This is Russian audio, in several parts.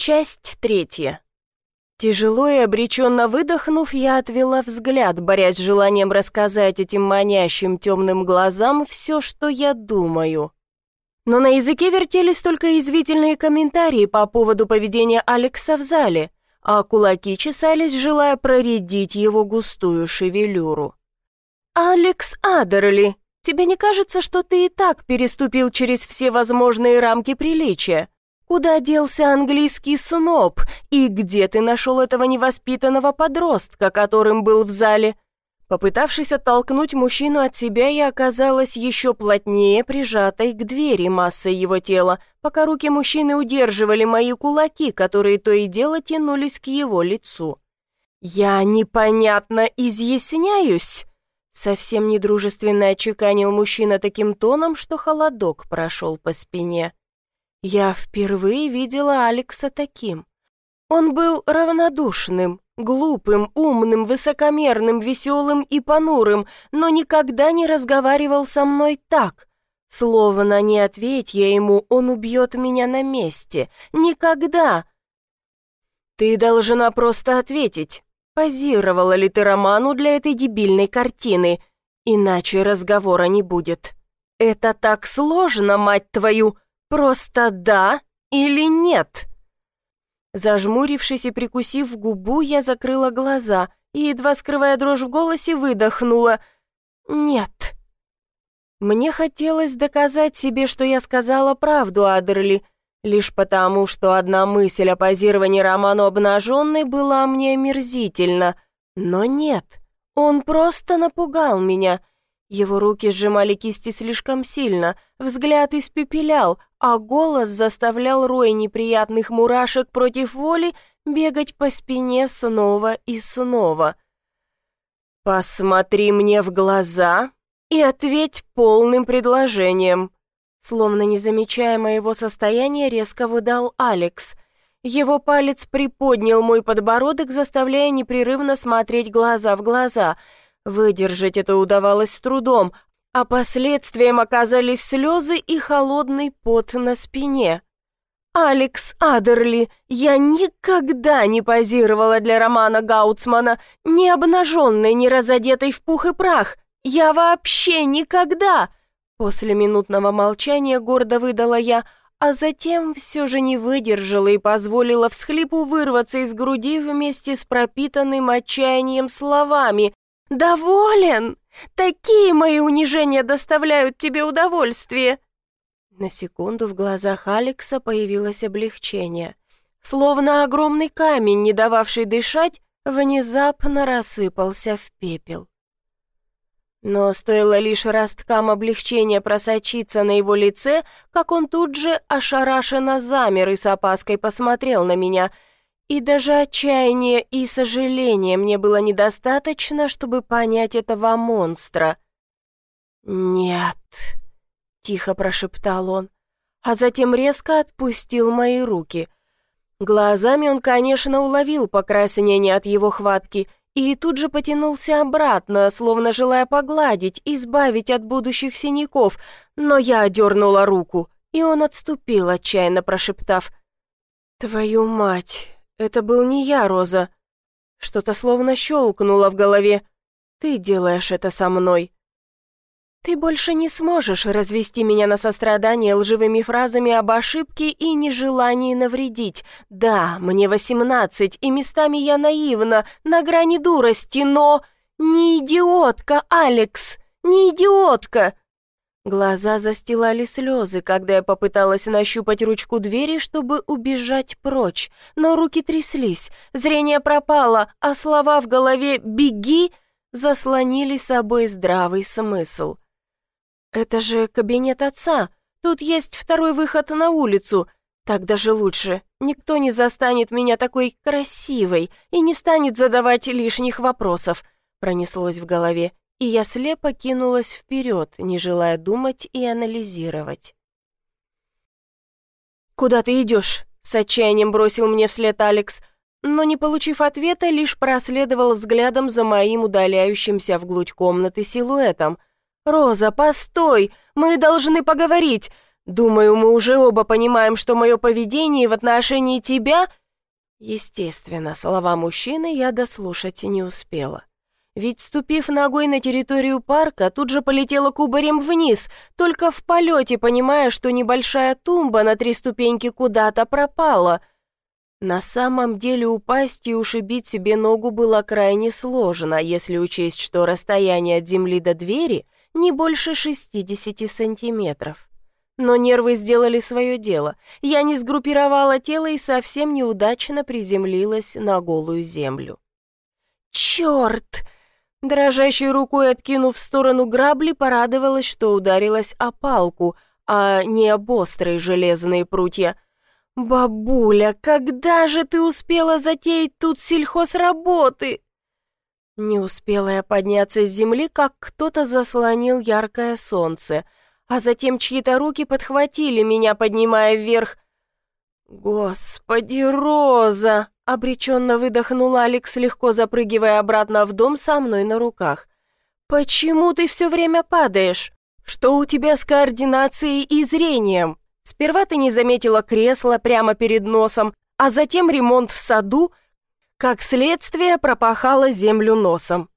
Часть третья. Тяжело и обреченно выдохнув, я отвела взгляд, борясь с желанием рассказать этим манящим темным глазам все, что я думаю. Но на языке вертелись только извительные комментарии по поводу поведения Алекса в зале, а кулаки чесались, желая проредить его густую шевелюру. «Алекс Адерли, тебе не кажется, что ты и так переступил через все возможные рамки приличия? Куда делся английский сноб? И где ты нашел этого невоспитанного подростка, которым был в зале?» Попытавшись оттолкнуть мужчину от себя, я оказалась еще плотнее прижатой к двери массой его тела, пока руки мужчины удерживали мои кулаки, которые то и дело тянулись к его лицу. «Я непонятно изъясняюсь!» Совсем недружественно отчеканил мужчина таким тоном, что холодок прошел по спине. Я впервые видела Алекса таким. Он был равнодушным, глупым, умным, высокомерным, веселым и понурым, но никогда не разговаривал со мной так. Словно не ответь я ему, он убьет меня на месте. Никогда. Ты должна просто ответить, позировала ли ты роману для этой дебильной картины, иначе разговора не будет. Это так сложно, мать твою, Просто да или нет?» Зажмурившись и прикусив губу, я закрыла глаза и, едва скрывая дрожь в голосе, выдохнула «Нет». Мне хотелось доказать себе, что я сказала правду Адерли, лишь потому, что одна мысль о позировании роману обнаженной была мне омерзительна. Но нет, он просто напугал меня. Его руки сжимали кисти слишком сильно, взгляд испепелял, а голос заставлял рой неприятных мурашек против воли бегать по спине снова и снова. «Посмотри мне в глаза и ответь полным предложением», Словно не замечая моего состояния, резко выдал Алекс. Его палец приподнял мой подбородок, заставляя непрерывно смотреть глаза в глаза. Выдержать это удавалось с трудом, а последствием оказались слезы и холодный пот на спине. «Алекс Адерли, я никогда не позировала для романа Гауцмана, ни обнаженной, ни разодетой в пух и прах. Я вообще никогда!» После минутного молчания гордо выдала я, а затем все же не выдержала и позволила всхлипу вырваться из груди вместе с пропитанным отчаянием словами. «Доволен? Такие мои унижения доставляют тебе удовольствие!» На секунду в глазах Алекса появилось облегчение. Словно огромный камень, не дававший дышать, внезапно рассыпался в пепел. Но стоило лишь росткам облегчения просочиться на его лице, как он тут же ошарашенно замер и с опаской посмотрел на меня — и даже отчаяния и сожаления мне было недостаточно, чтобы понять этого монстра. «Нет», — тихо прошептал он, а затем резко отпустил мои руки. Глазами он, конечно, уловил покраснение от его хватки и тут же потянулся обратно, словно желая погладить, избавить от будущих синяков, но я одернула руку, и он отступил, отчаянно прошептав «Твою мать!» Это был не я, Роза. Что-то словно щелкнуло в голове. Ты делаешь это со мной. Ты больше не сможешь развести меня на сострадание лживыми фразами об ошибке и нежелании навредить. Да, мне восемнадцать, и местами я наивна, на грани дурости, но... Не идиотка, Алекс, не идиотка. Глаза застилали слезы, когда я попыталась нащупать ручку двери, чтобы убежать прочь, но руки тряслись, зрение пропало, а слова в голове «беги» заслонили собой здравый смысл. «Это же кабинет отца, тут есть второй выход на улицу», так даже лучше. Никто не застанет меня такой красивой и не станет задавать лишних вопросов, пронеслось в голове и я слепо кинулась вперед, не желая думать и анализировать. «Куда ты идешь?» — с отчаянием бросил мне вслед Алекс, но, не получив ответа, лишь проследовал взглядом за моим удаляющимся вглубь комнаты силуэтом. «Роза, постой! Мы должны поговорить! Думаю, мы уже оба понимаем, что мое поведение в отношении тебя...» Естественно, слова мужчины я дослушать не успела. Ведь, ступив ногой на территорию парка, тут же полетела кубарем вниз, только в полете понимая, что небольшая тумба на три ступеньки куда-то пропала. На самом деле упасть и ушибить себе ногу было крайне сложно, если учесть, что расстояние от земли до двери не больше 60 сантиметров. Но нервы сделали свое дело. Я не сгруппировала тело и совсем неудачно приземлилась на голую землю. «Черт!» Дрожащей рукой откинув в сторону грабли, порадовалась, что ударилась о палку, а не об острые железные прутья. «Бабуля, когда же ты успела затеять тут сельхозработы?» Не успела я подняться с земли, как кто-то заслонил яркое солнце, а затем чьи-то руки подхватили меня, поднимая вверх. «Господи, Роза!» Обреченно выдохнула Алекс, легко запрыгивая обратно в дом со мной на руках. «Почему ты все время падаешь? Что у тебя с координацией и зрением? Сперва ты не заметила кресло прямо перед носом, а затем ремонт в саду, как следствие пропахала землю носом.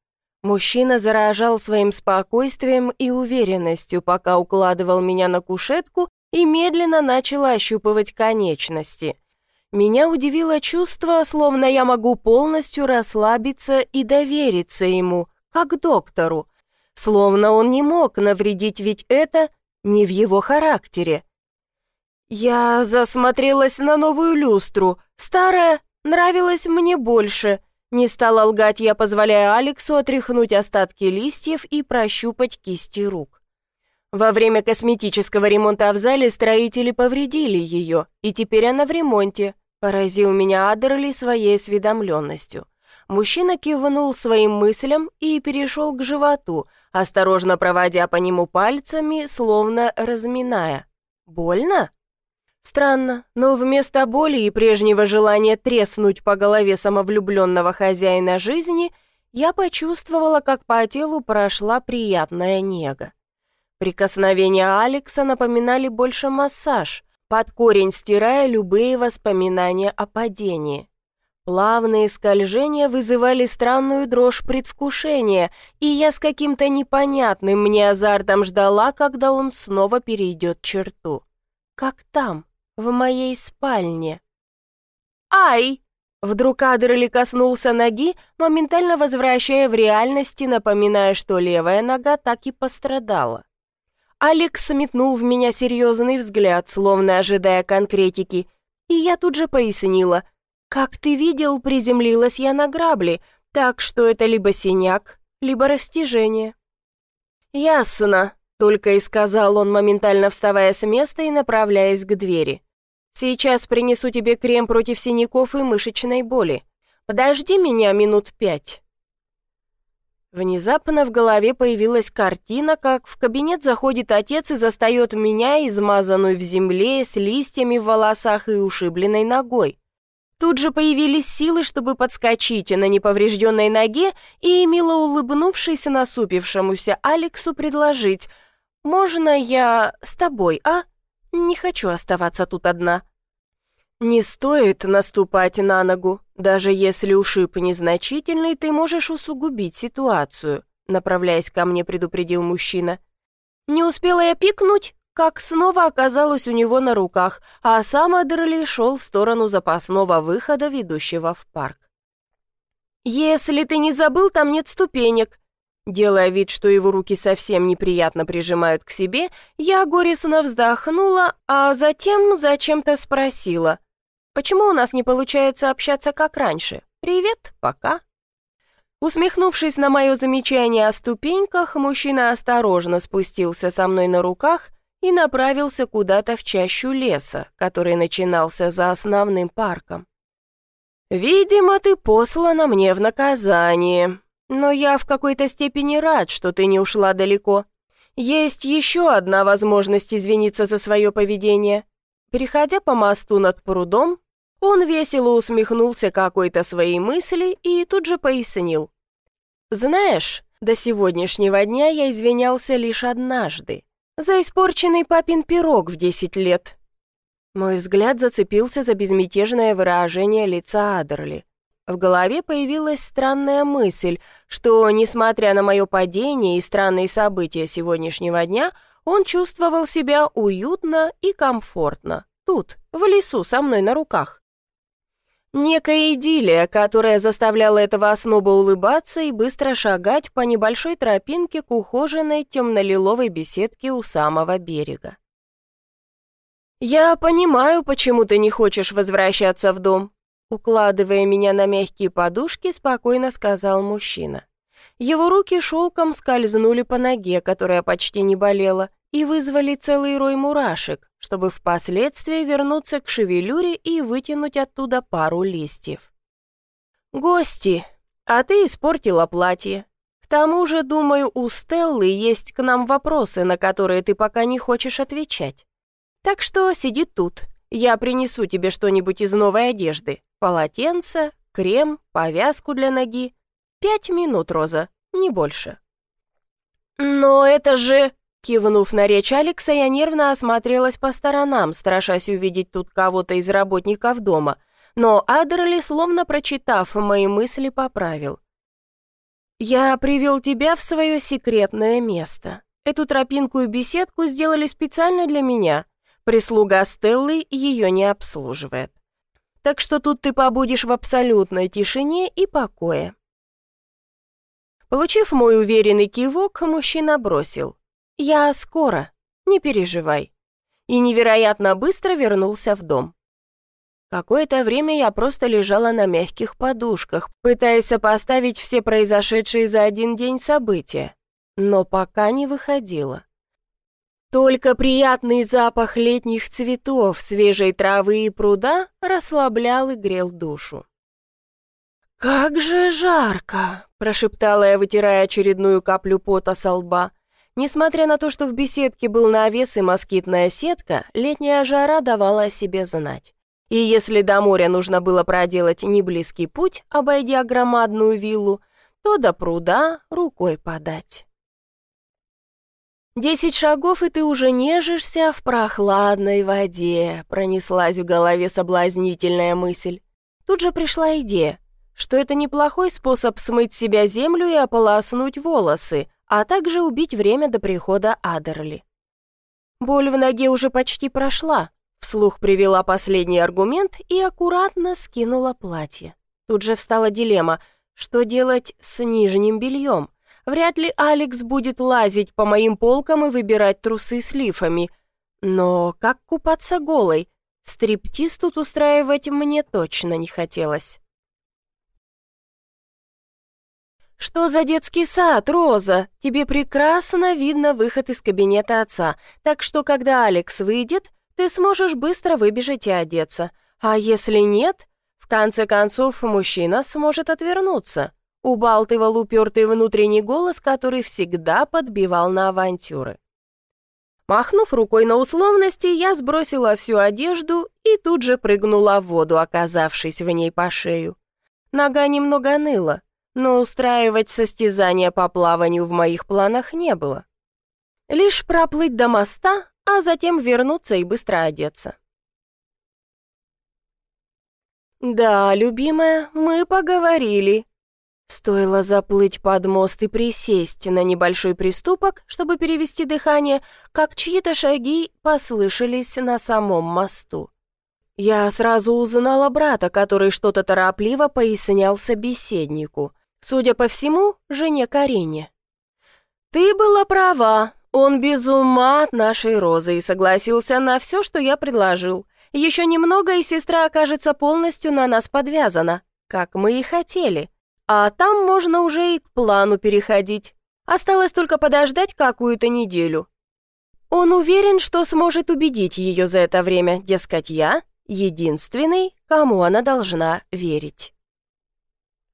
Мужчина заражал своим спокойствием и уверенностью, пока укладывал меня на кушетку и медленно начал ощупывать конечности. Меня удивило чувство, словно я могу полностью расслабиться и довериться ему, как доктору. Словно он не мог навредить, ведь это не в его характере. Я засмотрелась на новую люстру. Старая нравилась мне больше. Не стала лгать я, позволяя Алексу отряхнуть остатки листьев и прощупать кисти рук. Во время косметического ремонта в зале строители повредили ее, и теперь она в ремонте. Поразил меня Адерли своей осведомленностью. Мужчина кивнул своим мыслям и перешел к животу, осторожно проводя по нему пальцами, словно разминая. «Больно?» Странно, но вместо боли и прежнего желания треснуть по голове самовлюбленного хозяина жизни, я почувствовала, как по телу прошла приятная нега. Прикосновения Алекса напоминали больше массаж, под корень стирая любые воспоминания о падении. Плавные скольжения вызывали странную дрожь предвкушения, и я с каким-то непонятным мне азартом ждала, когда он снова перейдет черту. Как там, в моей спальне. «Ай!» Вдруг Адерли коснулся ноги, моментально возвращая в реальности, напоминая, что левая нога так и пострадала. Алекс метнул в меня серьезный взгляд, словно ожидая конкретики, и я тут же пояснила. «Как ты видел, приземлилась я на грабли, так что это либо синяк, либо растяжение». «Ясно», — только и сказал он, моментально вставая с места и направляясь к двери. «Сейчас принесу тебе крем против синяков и мышечной боли. Подожди меня минут пять». Внезапно в голове появилась картина, как в кабинет заходит отец и застает меня, измазанную в земле, с листьями в волосах и ушибленной ногой. Тут же появились силы, чтобы подскочить на неповрежденной ноге и, мило улыбнувшись насупившемуся Алексу, предложить «Можно я с тобой, а? Не хочу оставаться тут одна». «Не стоит наступать на ногу. Даже если ушиб незначительный, ты можешь усугубить ситуацию», направляясь ко мне, предупредил мужчина. Не успела я пикнуть, как снова оказалась у него на руках, а сам Адерли шел в сторону запасного выхода, ведущего в парк. «Если ты не забыл, там нет ступенек». Делая вид, что его руки совсем неприятно прижимают к себе, я горестно вздохнула, а затем зачем-то спросила. Почему у нас не получается общаться как раньше? Привет, пока». Усмехнувшись на мое замечание о ступеньках, мужчина осторожно спустился со мной на руках и направился куда-то в чащу леса, который начинался за основным парком. «Видимо, ты послана мне в наказание, но я в какой-то степени рад, что ты не ушла далеко. Есть еще одна возможность извиниться за свое поведение. Переходя по мосту над прудом, он весело усмехнулся какой-то своей мысли и тут же пояснил. «Знаешь, до сегодняшнего дня я извинялся лишь однажды. За испорченный папин пирог в десять лет. Мой взгляд зацепился за безмятежное выражение лица Адерли. В голове появилась странная мысль, что, несмотря на мое падение и странные события сегодняшнего дня, он чувствовал себя уютно и комфортно, тут, в лесу, со мной на руках. Некая идиллия, которая заставляла этого осноба улыбаться и быстро шагать по небольшой тропинке к ухоженной темно-лиловой беседке у самого берега. «Я понимаю, почему ты не хочешь возвращаться в дом», укладывая меня на мягкие подушки, спокойно сказал мужчина. Его руки шелком скользнули по ноге, которая почти не болела, и вызвали целый рой мурашек, чтобы впоследствии вернуться к шевелюре и вытянуть оттуда пару листьев. «Гости, а ты испортила платье. К тому же, думаю, у Стеллы есть к нам вопросы, на которые ты пока не хочешь отвечать. Так что сиди тут, я принесу тебе что-нибудь из новой одежды. Полотенце, крем, повязку для ноги. Пять минут, Роза, не больше». «Но это же...» Кивнув на речь Алекса, я нервно осмотрелась по сторонам, страшась увидеть тут кого-то из работников дома, но Адерли, словно прочитав мои мысли, поправил. «Я привел тебя в свое секретное место. Эту тропинку и беседку сделали специально для меня. Прислуга Стеллы ее не обслуживает. Так что тут ты побудешь в абсолютной тишине и покое». Получив мой уверенный кивок, мужчина бросил. «Я скоро, не переживай». И невероятно быстро вернулся в дом. Какое-то время я просто лежала на мягких подушках, пытаясь сопоставить все произошедшие за один день события, но пока не выходила. Только приятный запах летних цветов, свежей травы и пруда расслаблял и грел душу. «Как же жарко!» – прошептала я, вытирая очередную каплю пота со лба – Несмотря на то, что в беседке был навес и москитная сетка, летняя жара давала о себе знать. И если до моря нужно было проделать неблизкий путь, обойдя громадную виллу, то до пруда рукой подать. «Десять шагов, и ты уже нежишься в прохладной воде», пронеслась в голове соблазнительная мысль. Тут же пришла идея, что это неплохой способ смыть себя землю и ополоснуть волосы, а также убить время до прихода Адерли. Боль в ноге уже почти прошла, вслух привела последний аргумент и аккуратно скинула платье. Тут же встала дилемма, что делать с нижним бельем. Вряд ли Алекс будет лазить по моим полкам и выбирать трусы с лифами. Но как купаться голой? Стриптиз тут устраивать мне точно не хотелось. «Что за детский сад, Роза? Тебе прекрасно видно выход из кабинета отца, так что, когда Алекс выйдет, ты сможешь быстро выбежать и одеться. А если нет, в конце концов, мужчина сможет отвернуться», убалтывал упертый внутренний голос, который всегда подбивал на авантюры. Махнув рукой на условности, я сбросила всю одежду и тут же прыгнула в воду, оказавшись в ней по шею. Нога немного ныла, но устраивать состязания по плаванию в моих планах не было. Лишь проплыть до моста, а затем вернуться и быстро одеться. «Да, любимая, мы поговорили». Стоило заплыть под мост и присесть на небольшой приступок, чтобы перевести дыхание, как чьи-то шаги послышались на самом мосту. Я сразу узнала брата, который что-то торопливо пояснял собеседнику — Судя по всему, жене Карине. «Ты была права, он без ума от нашей Розы и согласился на все, что я предложил. Еще немного, и сестра окажется полностью на нас подвязана, как мы и хотели. А там можно уже и к плану переходить. Осталось только подождать какую-то неделю. Он уверен, что сможет убедить ее за это время, дескать, я единственный, кому она должна верить.